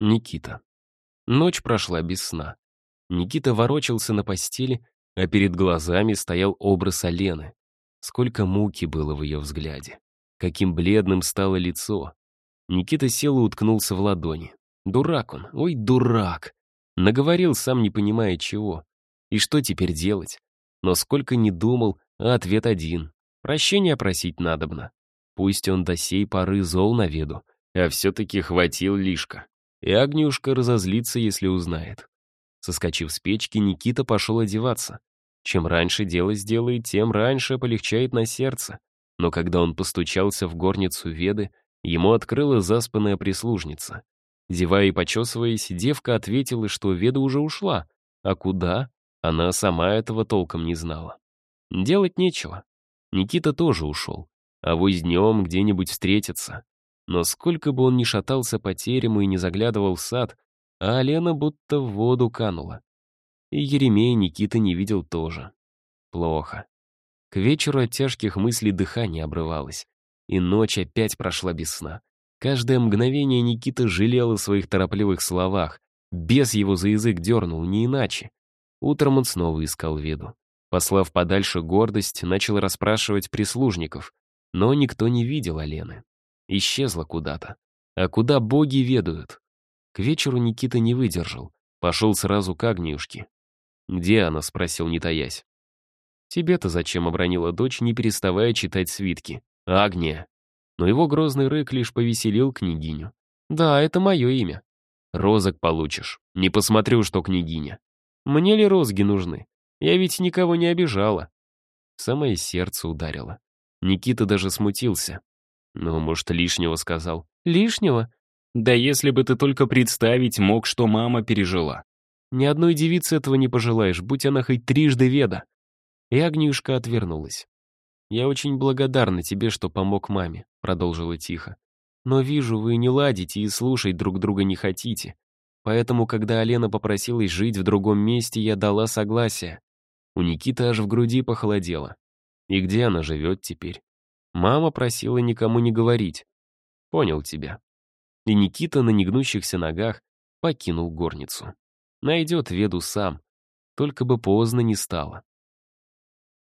Никита. Ночь прошла без сна. Никита ворочался на постели, а перед глазами стоял образ Алены. Сколько муки было в ее взгляде. Каким бледным стало лицо. Никита сел и уткнулся в ладони. Дурак он, ой, дурак. Наговорил, сам не понимая чего. И что теперь делать? Но сколько не думал, а ответ один. Прощения просить надобно. Пусть он до сей поры зол на виду, а все-таки хватил лишка. И Агнюшка разозлится, если узнает. Соскочив с печки, Никита пошел одеваться. Чем раньше дело сделает, тем раньше полегчает на сердце. Но когда он постучался в горницу Веды, ему открыла заспанная прислужница. Зевая и почесываясь, девка ответила, что Веда уже ушла. А куда? Она сама этого толком не знала. Делать нечего. Никита тоже ушел. А вось днем где-нибудь встретятся. Но сколько бы он ни шатался по терему и не заглядывал в сад, а Алена будто в воду канула. И Еремея Никита не видел тоже. Плохо. К вечеру от тяжких мыслей дыхание обрывалось. И ночь опять прошла без сна. Каждое мгновение Никита жалел о своих торопливых словах. Бес его за язык дернул, не иначе. Утром он снова искал виду. Послав подальше гордость, начал расспрашивать прислужников. Но никто не видел Алены. Исчезла куда-то. А куда боги ведают? К вечеру Никита не выдержал. Пошел сразу к Агниюшке. «Где она?» — спросил, не таясь. «Тебе-то зачем?» — обронила дочь, не переставая читать свитки. «Агния». Но его грозный рык лишь повеселил княгиню. «Да, это мое имя». «Розок получишь. Не посмотрю, что княгиня». «Мне ли розги нужны? Я ведь никого не обижала». самое сердце ударило. Никита даже смутился. Ну, может, лишнего сказал. «Лишнего? Да если бы ты только представить мог, что мама пережила. Ни одной девицы этого не пожелаешь, будь она хоть трижды веда». И Агнюшка отвернулась. «Я очень благодарна тебе, что помог маме», — продолжила тихо. «Но вижу, вы не ладите и слушать друг друга не хотите. Поэтому, когда Алена попросилась жить в другом месте, я дала согласие. У Никиты аж в груди похолодело. И где она живет теперь? Мама просила никому не говорить. Понял тебя. И Никита на негнущихся ногах покинул горницу. Найдет Веду сам. Только бы поздно не стало.